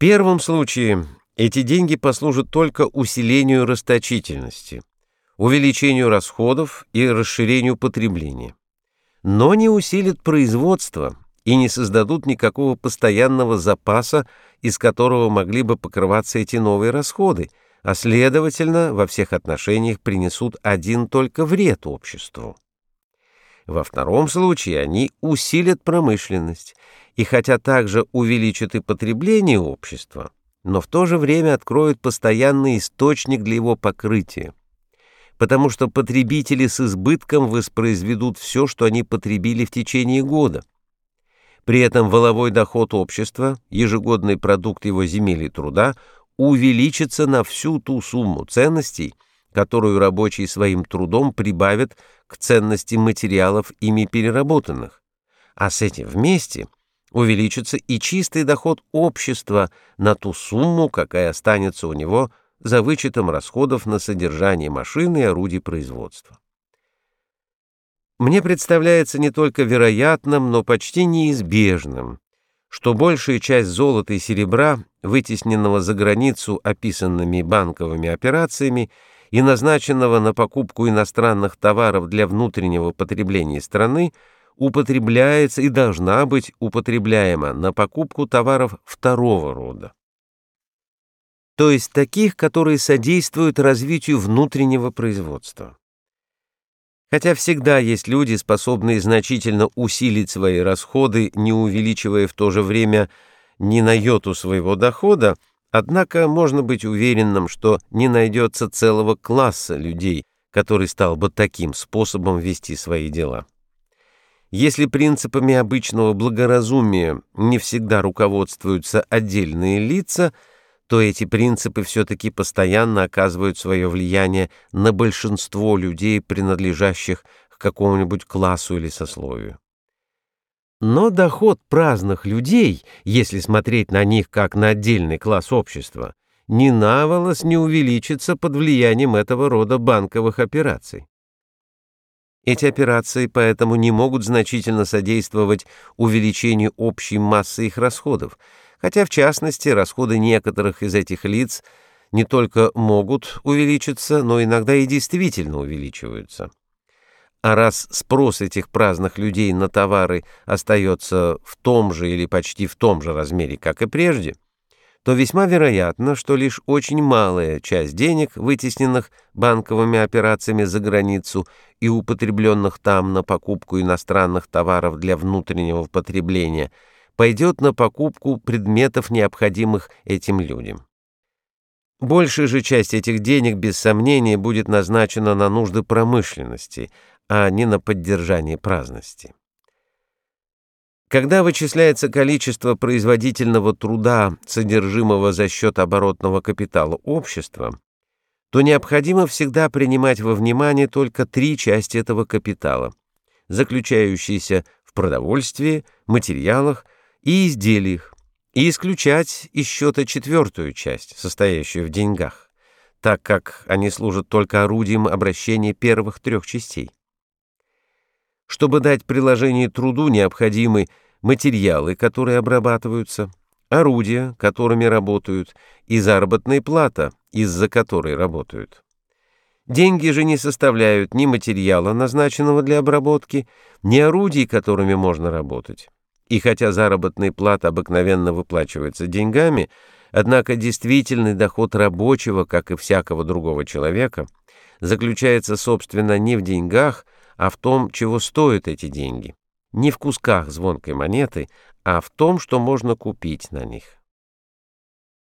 первом случае эти деньги послужат только усилению расточительности, увеличению расходов и расширению потребления, но не усилят производство и не создадут никакого постоянного запаса, из которого могли бы покрываться эти новые расходы, а следовательно, во всех отношениях принесут один только вред обществу. Во втором случае они усилят промышленность, и хотя также увеличат и потребление общества, но в то же время откроют постоянный источник для его покрытия, потому что потребители с избытком воспроизведут все, что они потребили в течение года. При этом воловой доход общества, ежегодный продукт его земель и труда, увеличится на всю ту сумму ценностей, которую рабочий своим трудом прибавит к ценности материалов ими переработанных. А с этим вместе увеличится и чистый доход общества на ту сумму, какая останется у него за вычетом расходов на содержание машины и орудий производства. Мне представляется не только вероятным, но почти неизбежным, что большая часть золота и серебра, вытесненного за границу описанными банковыми операциями, и назначенного на покупку иностранных товаров для внутреннего потребления страны употребляется и должна быть употребляема на покупку товаров второго рода. То есть таких, которые содействуют развитию внутреннего производства. Хотя всегда есть люди, способные значительно усилить свои расходы, не увеличивая в то же время ни на йоту своего дохода, Однако можно быть уверенным, что не найдется целого класса людей, который стал бы таким способом вести свои дела. Если принципами обычного благоразумия не всегда руководствуются отдельные лица, то эти принципы все-таки постоянно оказывают свое влияние на большинство людей, принадлежащих к какому-нибудь классу или сословию. Но доход праздных людей, если смотреть на них как на отдельный класс общества, ни на волос не увеличится под влиянием этого рода банковых операций. Эти операции поэтому не могут значительно содействовать увеличению общей массы их расходов, хотя в частности расходы некоторых из этих лиц не только могут увеличиться, но иногда и действительно увеличиваются. А раз спрос этих праздных людей на товары остается в том же или почти в том же размере, как и прежде, то весьма вероятно, что лишь очень малая часть денег, вытесненных банковыми операциями за границу и употребленных там на покупку иностранных товаров для внутреннего потребления, пойдет на покупку предметов, необходимых этим людям. Большая же часть этих денег, без сомнения, будет назначена на нужды промышленности, а не на поддержание праздности. Когда вычисляется количество производительного труда, содержимого за счет оборотного капитала общества, то необходимо всегда принимать во внимание только три части этого капитала, заключающиеся в продовольствии, материалах и изделиях, и исключать из счета четвертую часть, состоящую в деньгах, так как они служат только орудием обращения первых трех частей. Чтобы дать приложению труду необходимы материалы, которые обрабатываются, орудия, которыми работают, и заработная плата, из-за которой работают. Деньги же не составляют ни материала, назначенного для обработки, ни орудий, которыми можно работать. И хотя заработная плата обыкновенно выплачивается деньгами, однако действительный доход рабочего, как и всякого другого человека, заключается, собственно, не в деньгах, а в том, чего стоят эти деньги. Не в кусках звонкой монеты, а в том, что можно купить на них.